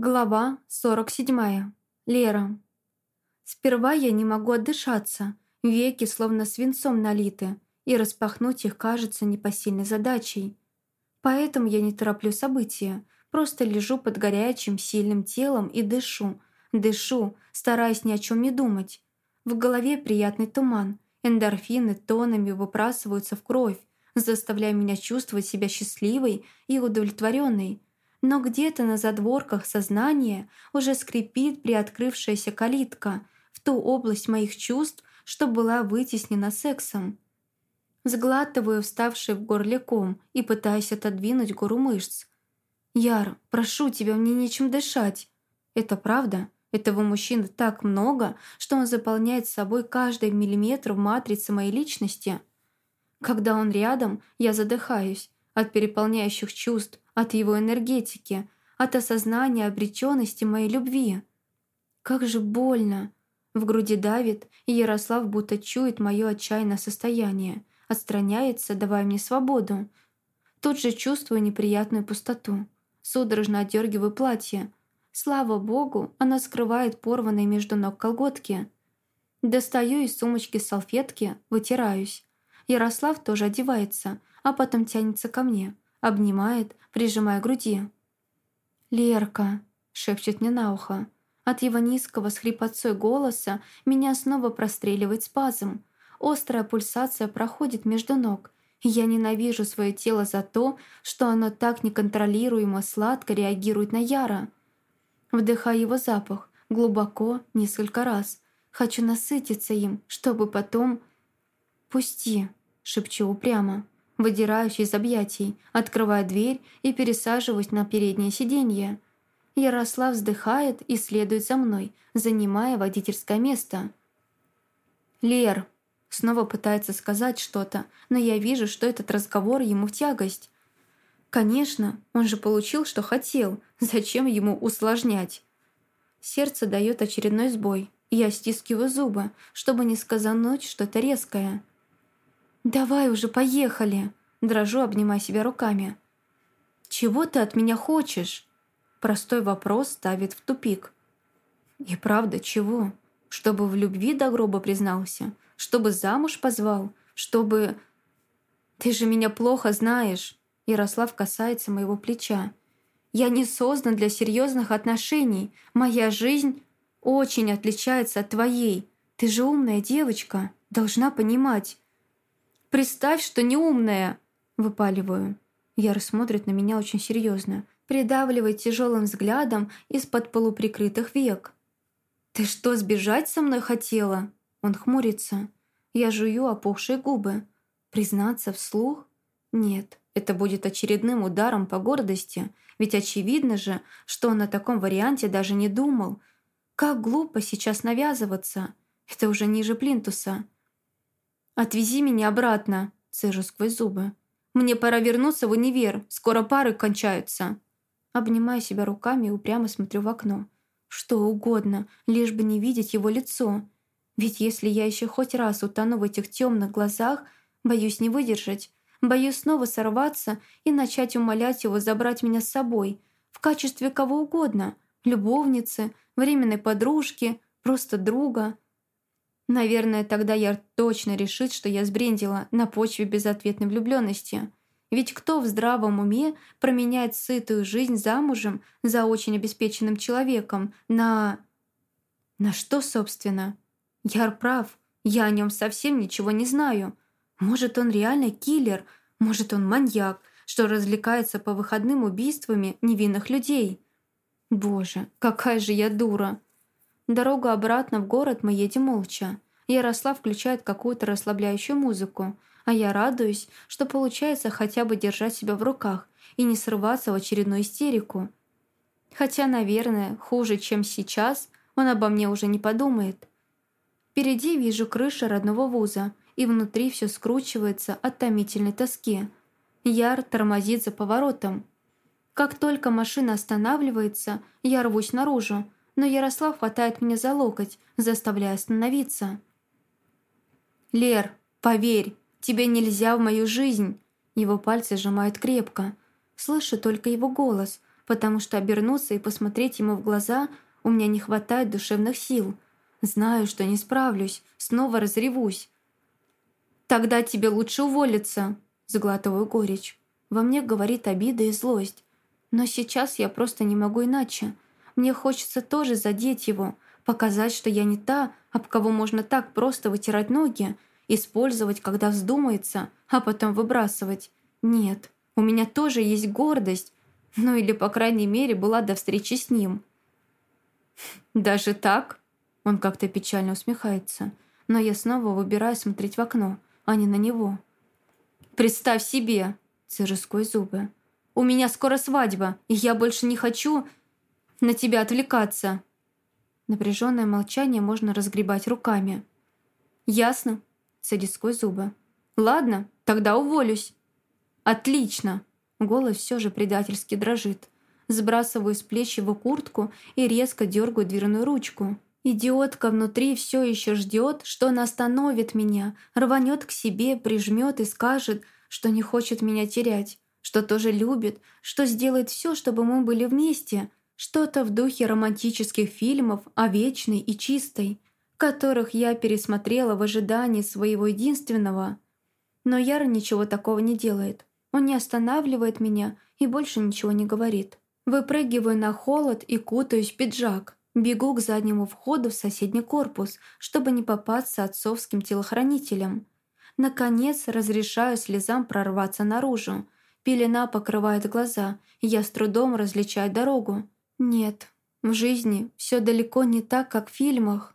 Глава 47. Лера. Сперва я не могу отдышаться, веки словно свинцом налиты, и распахнуть их кажется непосильной задачей. Поэтому я не тороплю события, просто лежу под горячим, сильным телом и дышу, дышу, стараясь ни о чем не думать. В голове приятный туман, эндорфины тонами выбрасываются в кровь, заставляя меня чувствовать себя счастливой и удовлетворенной, но где-то на задворках сознания уже скрипит приоткрывшаяся калитка в ту область моих чувств, что была вытеснена сексом. Сглатываю вставший в горле ком и пытаюсь отодвинуть гору мышц. «Яр, прошу тебя, мне нечем дышать». «Это правда?» Этого мужчины так много, что он заполняет собой каждый миллиметр в матрице моей личности. Когда он рядом, я задыхаюсь от переполняющих чувств, от его энергетики, от осознания обреченности моей любви. Как же больно! В груди давит, и Ярослав будто чует мое отчаянное состояние, отстраняется, давая мне свободу. Тут же чувствую неприятную пустоту. Судорожно отдергиваю платье. Слава богу, она скрывает порванные между ног колготки. Достаю из сумочки салфетки, вытираюсь. Ярослав тоже одевается, а потом тянется ко мне, обнимает, прижимая к груди. «Лерка», — шепчет мне на ухо. От его низкого с хрипотцой голоса меня снова простреливает спазм. Острая пульсация проходит между ног, я ненавижу свое тело за то, что оно так неконтролируемо сладко реагирует на Яра. Вдыхаю его запах, глубоко, несколько раз. Хочу насытиться им, чтобы потом... «Пусти», — шепчу упрямо. Выдираюсь из объятий, открываю дверь и пересаживаюсь на переднее сиденье. Ярослав вздыхает и следует за мной, занимая водительское место. «Лер!» Снова пытается сказать что-то, но я вижу, что этот разговор ему в тягость. Конечно, он же получил, что хотел. Зачем ему усложнять? Сердце дает очередной сбой. Я стискиваю зубы, чтобы не сказануть что-то резкое. «Давай уже, поехали!» Дрожу, обнимая себя руками. «Чего ты от меня хочешь?» Простой вопрос ставит в тупик. «И правда, чего? Чтобы в любви до гроба признался? Чтобы замуж позвал? Чтобы...» «Ты же меня плохо знаешь!» Ярослав касается моего плеча. «Я не создан для серьезных отношений. Моя жизнь очень отличается от твоей. Ты же умная девочка, должна понимать. Представь, что не умная!» Выпаливаю. Яр смотрит на меня очень серьезно, придавливает тяжелым взглядом из-под полуприкрытых век. «Ты что, сбежать со мной хотела?» Он хмурится. Я жую опухшие губы. Признаться вслух? Нет, это будет очередным ударом по гордости, ведь очевидно же, что он о таком варианте даже не думал. Как глупо сейчас навязываться. Это уже ниже плинтуса. «Отвези меня обратно», — цежу сквозь зубы. «Мне пора вернуться в универ, скоро пары кончаются». Обнимаю себя руками и упрямо смотрю в окно. Что угодно, лишь бы не видеть его лицо. Ведь если я еще хоть раз утону в этих темных глазах, боюсь не выдержать, боюсь снова сорваться и начать умолять его забрать меня с собой, в качестве кого угодно, любовницы, временной подружки, просто друга — Наверное, тогда я точно решит, что я сбрендила на почве безответной влюбленности. Ведь кто в здравом уме променяет сытую жизнь замужем за очень обеспеченным человеком на... На что, собственно? Яр прав, я о нем совсем ничего не знаю. Может, он реально киллер, может, он маньяк, что развлекается по выходным убийствами невинных людей. Боже, какая же я дура. Дорогу обратно в город мы едем молча. Ярослав включает какую-то расслабляющую музыку, а я радуюсь, что получается хотя бы держать себя в руках и не срываться в очередную истерику. Хотя, наверное, хуже, чем сейчас, он обо мне уже не подумает. Впереди вижу крышу родного вуза, и внутри все скручивается от томительной тоски. Яр тормозит за поворотом. Как только машина останавливается, я рвусь наружу, но Ярослав хватает меня за локоть, заставляя остановиться. «Лер, поверь, тебе нельзя в мою жизнь!» Его пальцы сжимают крепко. Слышу только его голос, потому что обернуться и посмотреть ему в глаза у меня не хватает душевных сил. Знаю, что не справлюсь, снова разревусь. «Тогда тебе лучше уволиться», – заглатываю горечь. Во мне говорит обида и злость. Но сейчас я просто не могу иначе. Мне хочется тоже задеть его, показать, что я не та, об кого можно так просто вытирать ноги, использовать, когда вздумается, а потом выбрасывать. Нет, у меня тоже есть гордость, ну или, по крайней мере, была до встречи с ним. «Даже так?» Он как-то печально усмехается, но я снова выбираю смотреть в окно, а не на него. «Представь себе!» Цежу зубы. «У меня скоро свадьба, и я больше не хочу на тебя отвлекаться!» Напряженное молчание можно разгребать руками. «Ясно?» Цедит сквозь зубы. «Ладно, тогда уволюсь». «Отлично!» Голос все же предательски дрожит. Сбрасываю с плеч его куртку и резко дергаю дверную ручку. Идиотка внутри все еще ждет, что он остановит меня, рванет к себе, прижмет и скажет, что не хочет меня терять, что тоже любит, что сделает все, чтобы мы были вместе. Что-то в духе романтических фильмов о вечной и чистой, которых я пересмотрела в ожидании своего единственного. Но Яр ничего такого не делает. Он не останавливает меня и больше ничего не говорит. Выпрыгиваю на холод и кутаюсь в пиджак. Бегу к заднему входу в соседний корпус, чтобы не попасться отцовским телохранителям. Наконец разрешаю слезам прорваться наружу. Пелена покрывает глаза, и я с трудом различаю дорогу. Нет, в жизни все далеко не так, как в фильмах.